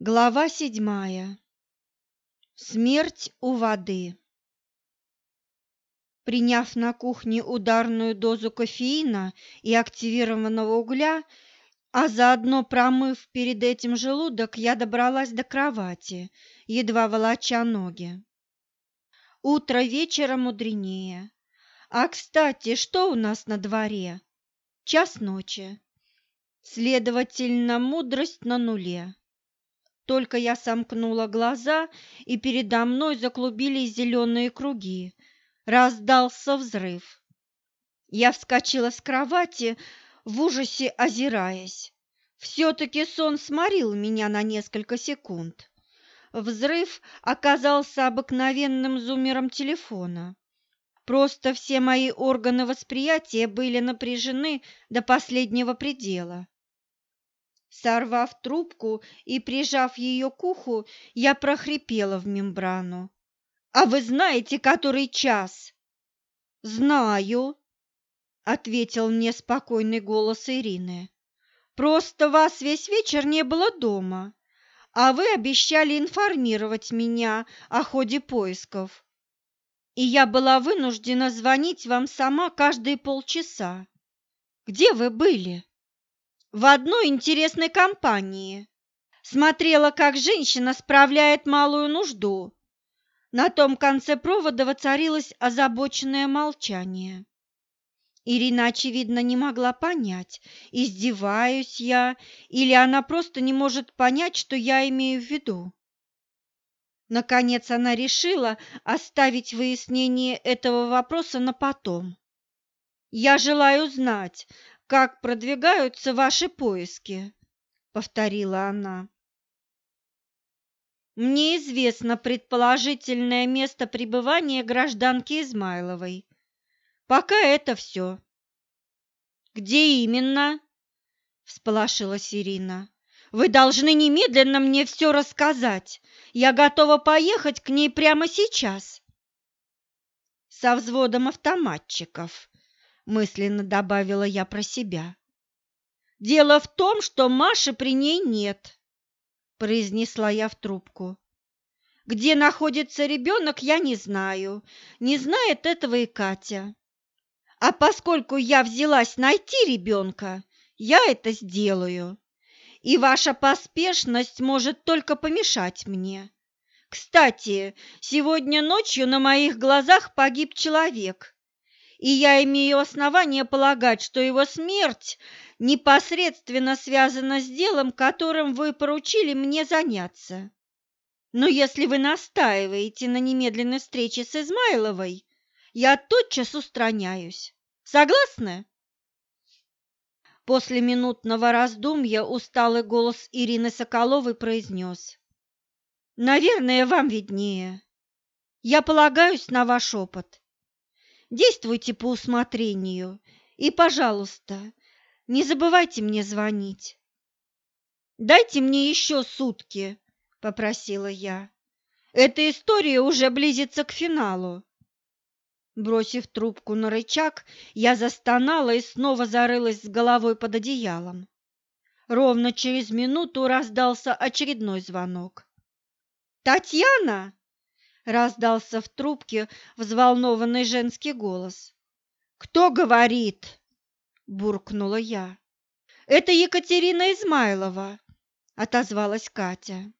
Глава седьмая. Смерть у воды. Приняв на кухне ударную дозу кофеина и активированного угля, а заодно промыв перед этим желудок, я добралась до кровати, едва волоча ноги. Утро вечера мудренее. А, кстати, что у нас на дворе? Час ночи. Следовательно, мудрость на нуле. Только я сомкнула глаза, и передо мной заклубились зеленые круги. Раздался взрыв. Я вскочила с кровати, в ужасе озираясь. Все-таки сон сморил меня на несколько секунд. Взрыв оказался обыкновенным зумером телефона. Просто все мои органы восприятия были напряжены до последнего предела. Сорвав трубку и прижав ее к уху, я прохрипела в мембрану. «А вы знаете, который час?» «Знаю», — ответил мне спокойный голос Ирины. «Просто вас весь вечер не было дома, а вы обещали информировать меня о ходе поисков, и я была вынуждена звонить вам сама каждые полчаса. Где вы были?» В одной интересной компании. Смотрела, как женщина справляет малую нужду. На том конце провода воцарилось озабоченное молчание. Ирина, очевидно, не могла понять, издеваюсь я или она просто не может понять, что я имею в виду. Наконец она решила оставить выяснение этого вопроса на потом. «Я желаю знать, как продвигаются ваши поиски?» — повторила она. «Мне известно предположительное место пребывания гражданки Измайловой. Пока это все». «Где именно?» — всполошилась Ирина. «Вы должны немедленно мне все рассказать. Я готова поехать к ней прямо сейчас». «Со взводом автоматчиков», мысленно добавила я про себя. Дело в том, что Маши при ней нет, произнесла я в трубку. Где находится ребенок, я не знаю. Не знает этого и Катя. А поскольку я взялась найти ребенка, я это сделаю. И ваша поспешность может только помешать мне. Кстати, сегодня ночью на моих глазах погиб человек и я имею основание полагать, что его смерть непосредственно связана с делом, которым вы поручили мне заняться. Но если вы настаиваете на немедленной встрече с Измайловой, я тотчас устраняюсь. Согласны? После минутного раздумья усталый голос Ирины Соколовой произнес. «Наверное, вам виднее. Я полагаюсь на ваш опыт. Действуйте по усмотрению и, пожалуйста, не забывайте мне звонить. Дайте мне еще сутки, попросила я. Эта история уже близится к финалу. Бросив трубку на рычаг, я застонала и снова зарылась с головой под одеялом. Ровно через минуту раздался очередной звонок. «Татьяна!» Раздался в трубке взволнованный женский голос. «Кто говорит?» – буркнула я. «Это Екатерина Измайлова», – отозвалась Катя.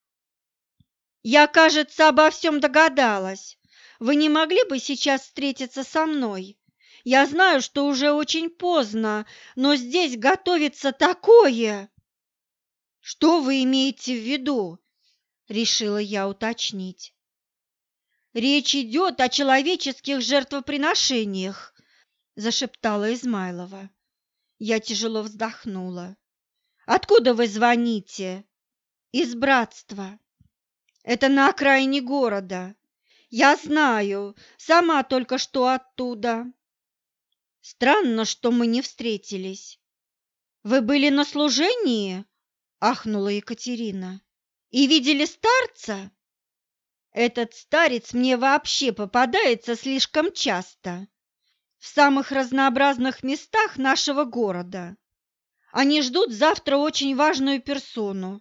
«Я, кажется, обо всем догадалась. Вы не могли бы сейчас встретиться со мной? Я знаю, что уже очень поздно, но здесь готовится такое!» «Что вы имеете в виду?» – решила я уточнить. Речь идет о человеческих жертвоприношениях, зашептала Измайлова. Я тяжело вздохнула. Откуда вы звоните? Из братства. Это на окраине города. Я знаю, сама только что оттуда. Странно, что мы не встретились. Вы были на служении? ахнула Екатерина. И видели старца? Этот старец мне вообще попадается слишком часто, в самых разнообразных местах нашего города. Они ждут завтра очень важную персону.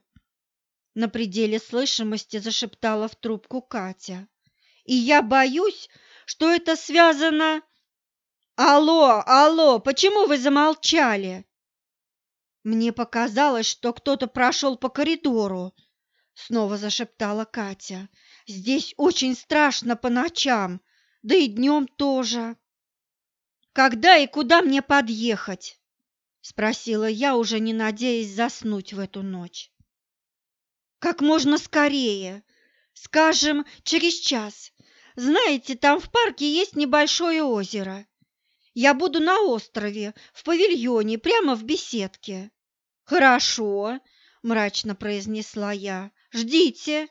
На пределе слышимости зашептала в трубку Катя. И я боюсь, что это связано... Алло, алло, почему вы замолчали? Мне показалось, что кто-то прошел по коридору, снова зашептала Катя. Здесь очень страшно по ночам, да и днем тоже. Когда и куда мне подъехать? спросила я, уже не надеясь заснуть в эту ночь. Как можно скорее, скажем, через час. Знаете, там в парке есть небольшое озеро. Я буду на острове, в павильоне, прямо в беседке. Хорошо, мрачно произнесла я. Ждите.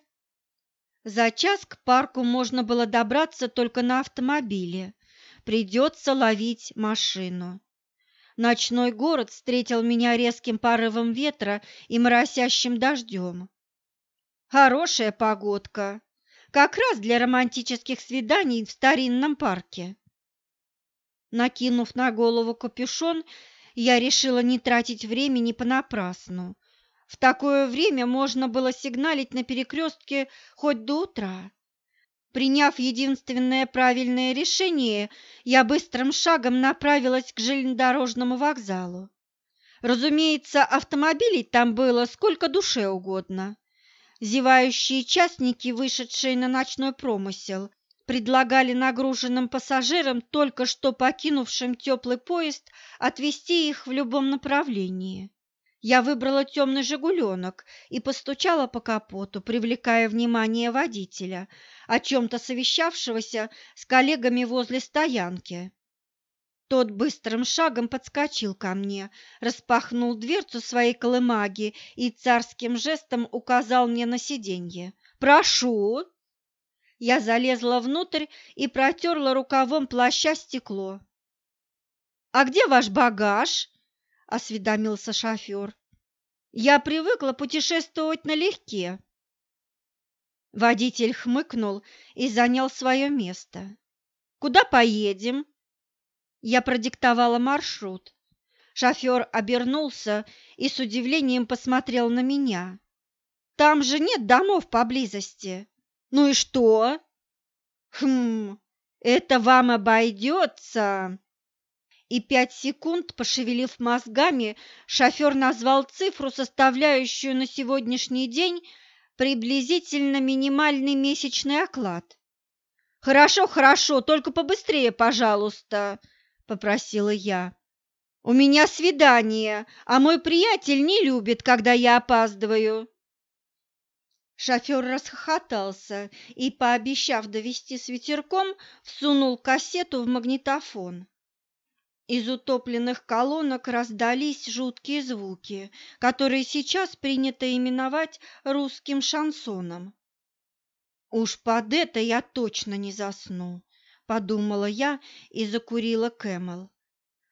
За час к парку можно было добраться только на автомобиле. Придется ловить машину. Ночной город встретил меня резким порывом ветра и моросящим дождем. Хорошая погодка, как раз для романтических свиданий в старинном парке. Накинув на голову капюшон, я решила не тратить времени понапрасну. В такое время можно было сигналить на перекрестке хоть до утра. Приняв единственное правильное решение, я быстрым шагом направилась к железнодорожному вокзалу. Разумеется, автомобилей там было сколько душе угодно. Зевающие частники, вышедшие на ночной промысел, предлагали нагруженным пассажирам, только что покинувшим теплый поезд, отвезти их в любом направлении. Я выбрала темный «Жигуленок» и постучала по капоту, привлекая внимание водителя, о чем-то совещавшегося с коллегами возле стоянки. Тот быстрым шагом подскочил ко мне, распахнул дверцу своей колымаги и царским жестом указал мне на сиденье. «Прошу!» Я залезла внутрь и протерла рукавом плаща стекло. «А где ваш багаж?» – осведомился шофер. «Я привыкла путешествовать налегке». Водитель хмыкнул и занял свое место. «Куда поедем?» Я продиктовала маршрут. Шофер обернулся и с удивлением посмотрел на меня. «Там же нет домов поблизости». «Ну и что?» «Хм, это вам обойдется?» И пять секунд, пошевелив мозгами, шофер назвал цифру, составляющую на сегодняшний день приблизительно минимальный месячный оклад. «Хорошо, хорошо, только побыстрее, пожалуйста», – попросила я. «У меня свидание, а мой приятель не любит, когда я опаздываю». Шофер расхохотался и, пообещав довезти с ветерком, всунул кассету в магнитофон. Из утопленных колонок раздались жуткие звуки, которые сейчас принято именовать русским шансоном. «Уж под это я точно не засну», — подумала я и закурила Кэмел.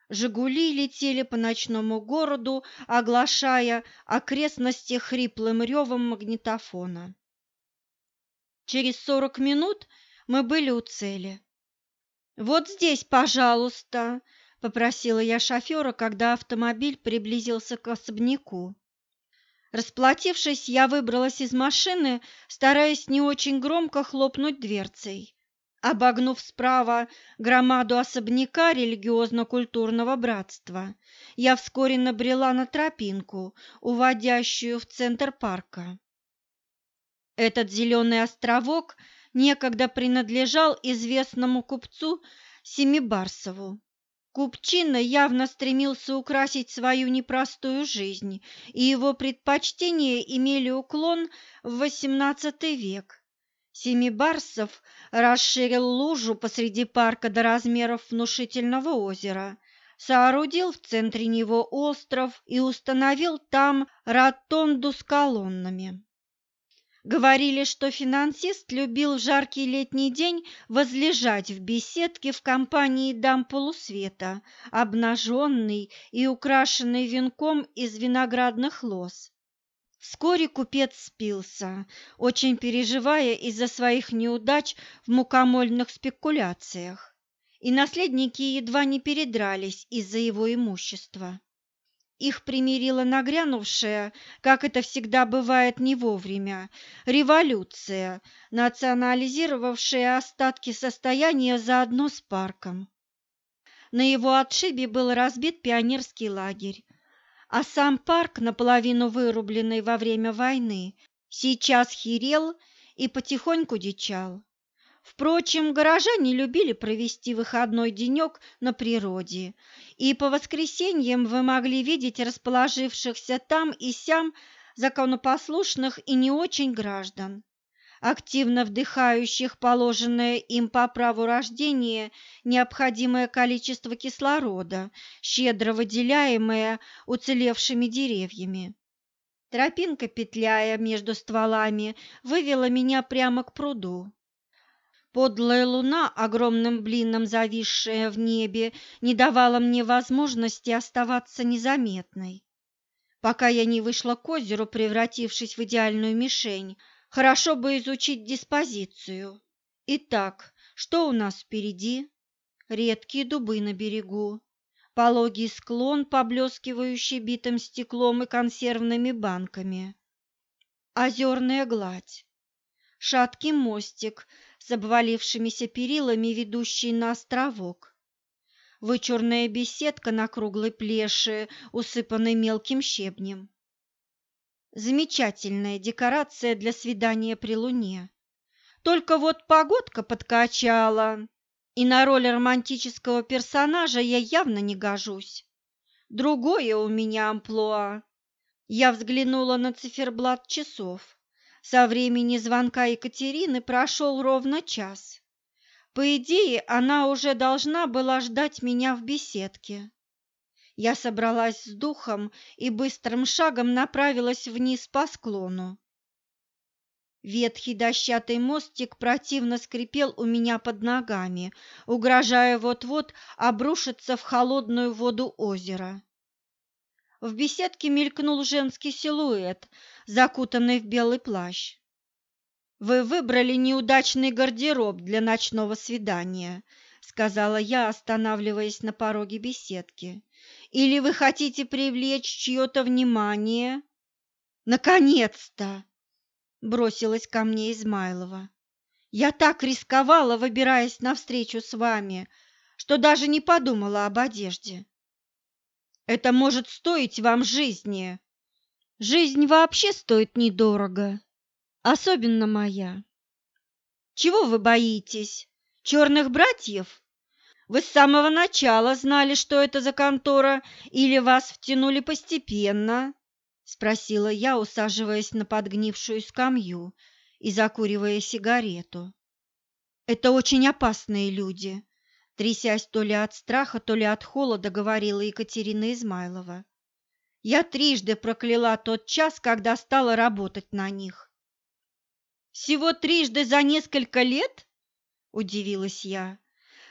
«Жигули» летели по ночному городу, оглашая окрестности хриплым ревом магнитофона. Через сорок минут мы были у цели. «Вот здесь, пожалуйста», — попросила я шофера, когда автомобиль приблизился к особняку. Расплатившись, я выбралась из машины, стараясь не очень громко хлопнуть дверцей. Обогнув справа громаду особняка религиозно-культурного братства, я вскоре набрела на тропинку, уводящую в центр парка. Этот зеленый островок некогда принадлежал известному купцу Семибарсову. Купчина явно стремился украсить свою непростую жизнь, и его предпочтения имели уклон в XVIII век. Семибарсов расширил лужу посреди парка до размеров внушительного озера, соорудил в центре него остров и установил там ротонду с колоннами. Говорили, что финансист любил в жаркий летний день возлежать в беседке в компании дам полусвета, обнаженный и украшенный венком из виноградных лоз. Вскоре купец спился, очень переживая из-за своих неудач в мукомольных спекуляциях, и наследники едва не передрались из-за его имущества. Их примирила нагрянувшая, как это всегда бывает не вовремя, революция, национализировавшая остатки состояния заодно с парком. На его отшибе был разбит пионерский лагерь, а сам парк, наполовину вырубленный во время войны, сейчас херел и потихоньку дичал. Впрочем, горожане любили провести выходной денек на природе, и по воскресеньям вы могли видеть расположившихся там и сям законопослушных и не очень граждан, активно вдыхающих положенное им по праву рождения необходимое количество кислорода, щедро выделяемое уцелевшими деревьями. Тропинка, петляя между стволами, вывела меня прямо к пруду. Подлая луна, огромным блином зависшая в небе, не давала мне возможности оставаться незаметной. Пока я не вышла к озеру, превратившись в идеальную мишень, хорошо бы изучить диспозицию. Итак, что у нас впереди? Редкие дубы на берегу, пологий склон, поблескивающий битым стеклом и консервными банками, озерная гладь, шаткий мостик с обвалившимися перилами, ведущий на островок. Вычурная беседка на круглой плеше, усыпанной мелким щебнем. Замечательная декорация для свидания при луне. Только вот погодка подкачала, и на роль романтического персонажа я явно не гожусь. Другое у меня амплуа. Я взглянула на циферблат часов. Со времени звонка Екатерины прошел ровно час. По идее, она уже должна была ждать меня в беседке. Я собралась с духом и быстрым шагом направилась вниз по склону. Ветхий дощатый мостик противно скрипел у меня под ногами, угрожая вот-вот обрушиться в холодную воду озера. В беседке мелькнул женский силуэт, закутанный в белый плащ. «Вы выбрали неудачный гардероб для ночного свидания», — сказала я, останавливаясь на пороге беседки. «Или вы хотите привлечь чье-то внимание?» «Наконец-то!» — бросилась ко мне Измайлова. «Я так рисковала, выбираясь навстречу с вами, что даже не подумала об одежде». Это может стоить вам жизни. Жизнь вообще стоит недорого, особенно моя. Чего вы боитесь? Черных братьев? Вы с самого начала знали, что это за контора, или вас втянули постепенно? Спросила я, усаживаясь на подгнившую скамью и закуривая сигарету. Это очень опасные люди, Трясясь то ли от страха, то ли от холода, говорила Екатерина Измайлова. Я трижды прокляла тот час, когда стала работать на них. «Всего трижды за несколько лет?» – удивилась я.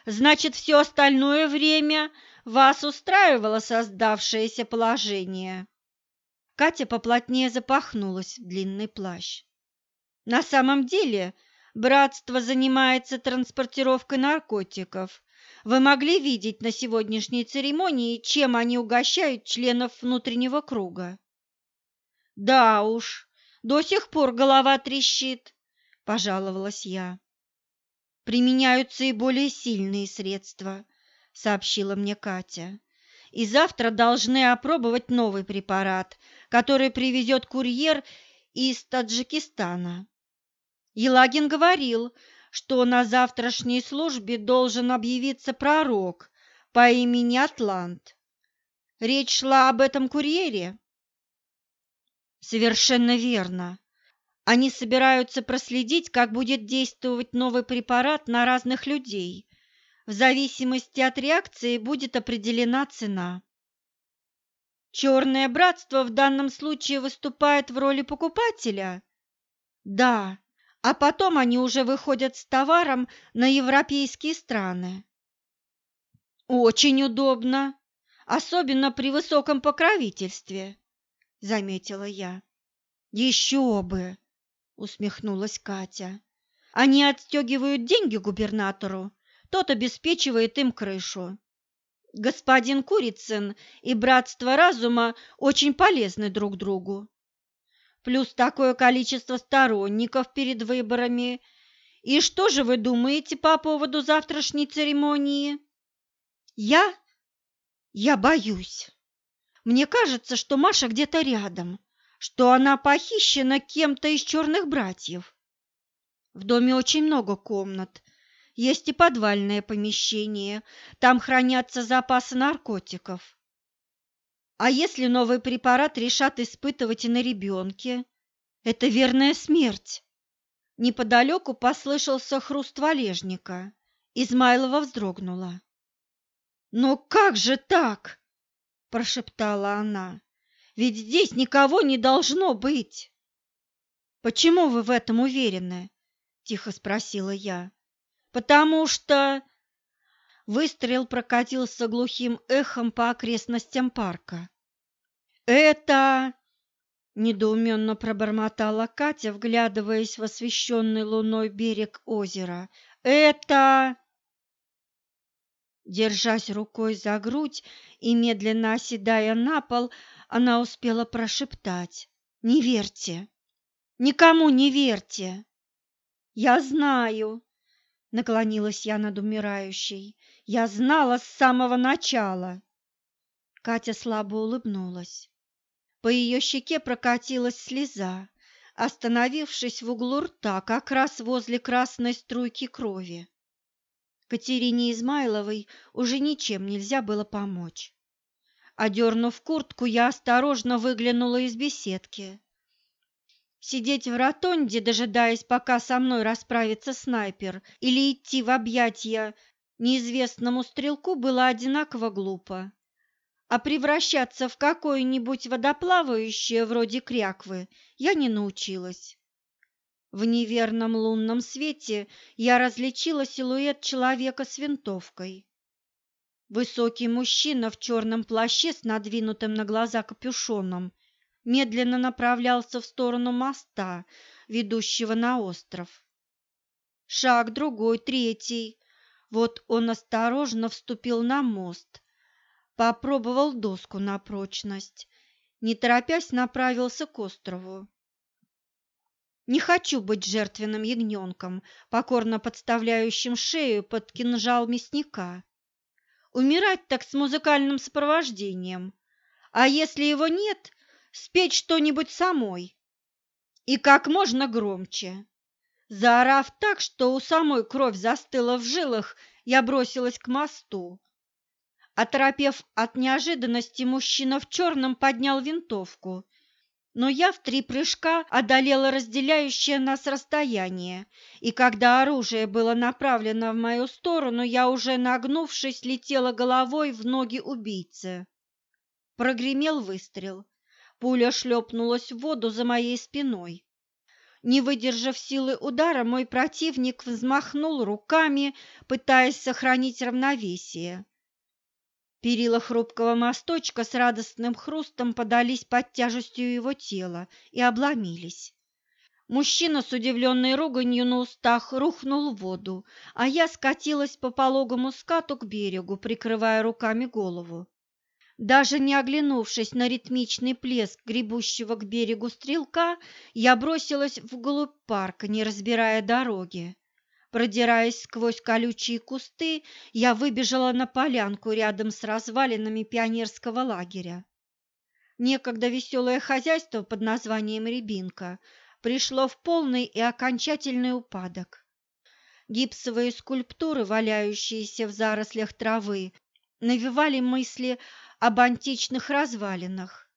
«Значит, все остальное время вас устраивало создавшееся положение?» Катя поплотнее запахнулась в длинный плащ. «На самом деле, братство занимается транспортировкой наркотиков вы могли видеть на сегодняшней церемонии, чем они угощают членов внутреннего круга? Да уж, до сих пор голова трещит, пожаловалась я. Применяются и более сильные средства, сообщила мне Катя. И завтра должны опробовать новый препарат, который привезет курьер из Таджикистана. Елагин говорил, что на завтрашней службе должен объявиться пророк по имени Атлант. Речь шла об этом курьере? Совершенно верно. Они собираются проследить, как будет действовать новый препарат на разных людей. В зависимости от реакции будет определена цена. Черное братство в данном случае выступает в роли покупателя? Да, а потом они уже выходят с товаром на европейские страны. Очень удобно, особенно при высоком покровительстве, заметила я. Еще бы, усмехнулась Катя. Они отстегивают деньги губернатору, тот обеспечивает им крышу. Господин Курицын и Братство Разума очень полезны друг другу. Плюс такое количество сторонников перед выборами. И что же вы думаете по поводу завтрашней церемонии? Я? Я боюсь. Мне кажется, что Маша где-то рядом, что она похищена кем-то из черных братьев. В доме очень много комнат, есть и подвальное помещение, там хранятся запасы наркотиков. А если новый препарат решат испытывать и на ребенке? Это верная смерть. Неподалеку послышался хруст валежника. Измайлова вздрогнула. «Но как же так?» – прошептала она. «Ведь здесь никого не должно быть!» «Почему вы в этом уверены?» – тихо спросила я потому что...» Выстрел прокатился глухим эхом по окрестностям парка. «Это...» — недоуменно пробормотала Катя, вглядываясь в освещенный луной берег озера. «Это...» Держась рукой за грудь и медленно оседая на пол, она успела прошептать. «Не верьте! Никому не верьте!» «Я знаю!» Наклонилась я над умирающей. Я знала с самого начала. Катя слабо улыбнулась. По ее щеке прокатилась слеза, остановившись в углу рта, как раз возле красной струйки крови. Катерине Измайловой уже ничем нельзя было помочь. Одернув куртку, я осторожно выглянула из беседки. Сидеть в ротонде, дожидаясь, пока со мной расправится снайпер, или идти в объятия неизвестному стрелку было одинаково глупо. А превращаться в какое-нибудь водоплавающее вроде кряквы я не научилась. В неверном лунном свете я различила силуэт человека с винтовкой. Высокий мужчина в черном плаще с надвинутым на глаза капюшоном медленно направлялся в сторону моста, ведущего на остров. Шаг другой, третий. Вот он осторожно вступил на мост, попробовал доску на прочность, не торопясь направился к острову. Не хочу быть жертвенным ягненком, покорно подставляющим шею под кинжал мясника. Умирать так с музыкальным сопровождением. А если его нет, спеть что-нибудь самой и как можно громче. Заорав так, что у самой кровь застыла в жилах, я бросилась к мосту. Оторопев от неожиданности, мужчина в черном поднял винтовку, но я в три прыжка одолела разделяющее нас расстояние, и когда оружие было направлено в мою сторону, я уже, нагнувшись, летела головой в ноги убийцы. Прогремел выстрел. Пуля шлепнулась в воду за моей спиной. Не выдержав силы удара, мой противник взмахнул руками, пытаясь сохранить равновесие. Перила хрупкого мосточка с радостным хрустом подались под тяжестью его тела и обломились. Мужчина с удивленной руганью на устах рухнул в воду, а я скатилась по пологому скату к берегу, прикрывая руками голову. Даже не оглянувшись на ритмичный плеск гребущего к берегу стрелка, я бросилась вглубь парка, не разбирая дороги. Продираясь сквозь колючие кусты, я выбежала на полянку рядом с развалинами пионерского лагеря. Некогда веселое хозяйство под названием «Рябинка» пришло в полный и окончательный упадок. Гипсовые скульптуры, валяющиеся в зарослях травы, навевали мысли об античных развалинах.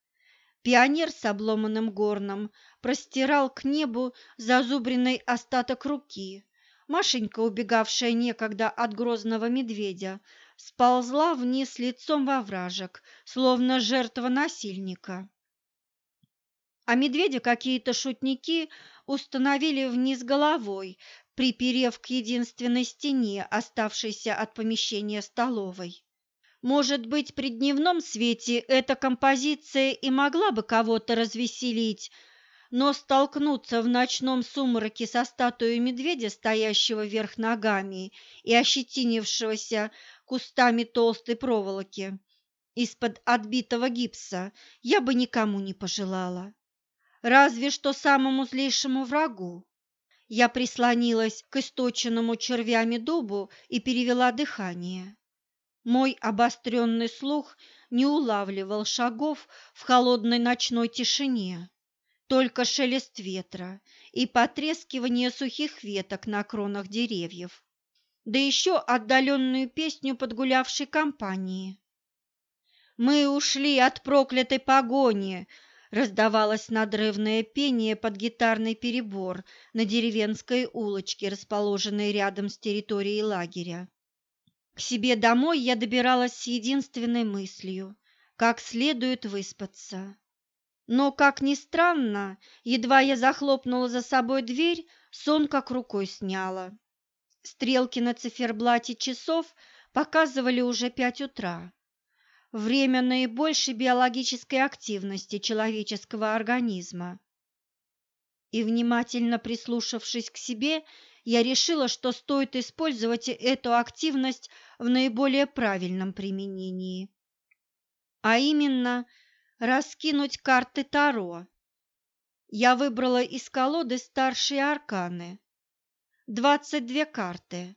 Пионер с обломанным горном простирал к небу зазубренный остаток руки. Машенька, убегавшая некогда от грозного медведя, сползла вниз лицом во вражек, словно жертва насильника. А медведя какие-то шутники установили вниз головой, приперев к единственной стене, оставшейся от помещения столовой. Может быть, при дневном свете эта композиция и могла бы кого-то развеселить, но столкнуться в ночном сумраке со статуей медведя, стоящего вверх ногами и ощетинившегося кустами толстой проволоки из-под отбитого гипса, я бы никому не пожелала. Разве что самому злейшему врагу. Я прислонилась к источенному червями дубу и перевела дыхание. Мой обостренный слух не улавливал шагов в холодной ночной тишине, только шелест ветра и потрескивание сухих веток на кронах деревьев, да еще отдаленную песню подгулявшей компании. «Мы ушли от проклятой погони!» раздавалось надрывное пение под гитарный перебор на деревенской улочке, расположенной рядом с территорией лагеря. К себе домой я добиралась с единственной мыслью – как следует выспаться. Но, как ни странно, едва я захлопнула за собой дверь, сон как рукой сняла. Стрелки на циферблате часов показывали уже пять утра. Время наибольшей биологической активности человеческого организма. И, внимательно прислушавшись к себе, я решила, что стоит использовать эту активность в наиболее правильном применении. А именно – раскинуть карты Таро. Я выбрала из колоды старшие арканы. Двадцать две карты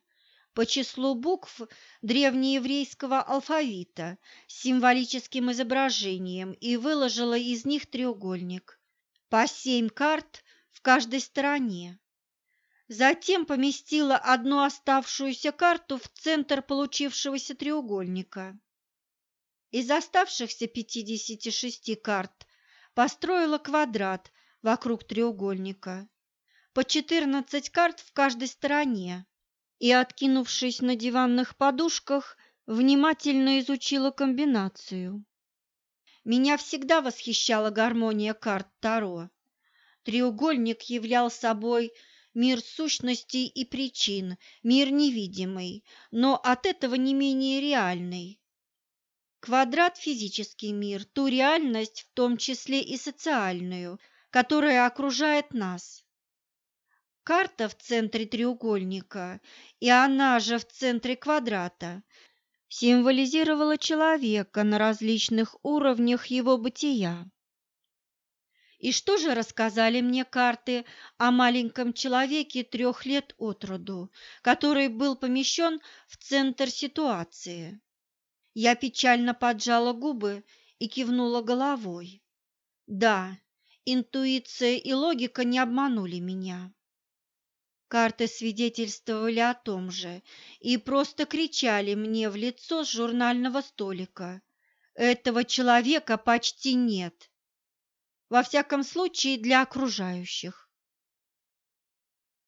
по числу букв древнееврейского алфавита с символическим изображением и выложила из них треугольник. По семь карт в каждой стороне. Затем поместила одну оставшуюся карту в центр получившегося треугольника. Из оставшихся 56 карт построила квадрат вокруг треугольника, по 14 карт в каждой стороне, и, откинувшись на диванных подушках, внимательно изучила комбинацию. Меня всегда восхищала гармония карт Таро. Треугольник являл собой мир сущностей и причин, мир невидимый, но от этого не менее реальный. Квадрат – физический мир, ту реальность, в том числе и социальную, которая окружает нас. Карта в центре треугольника, и она же в центре квадрата, символизировала человека на различных уровнях его бытия. И что же рассказали мне карты о маленьком человеке трех лет от роду, который был помещен в центр ситуации? Я печально поджала губы и кивнула головой. Да, интуиция и логика не обманули меня. Карты свидетельствовали о том же и просто кричали мне в лицо с журнального столика. Этого человека почти нет. Во всяком случае, для окружающих.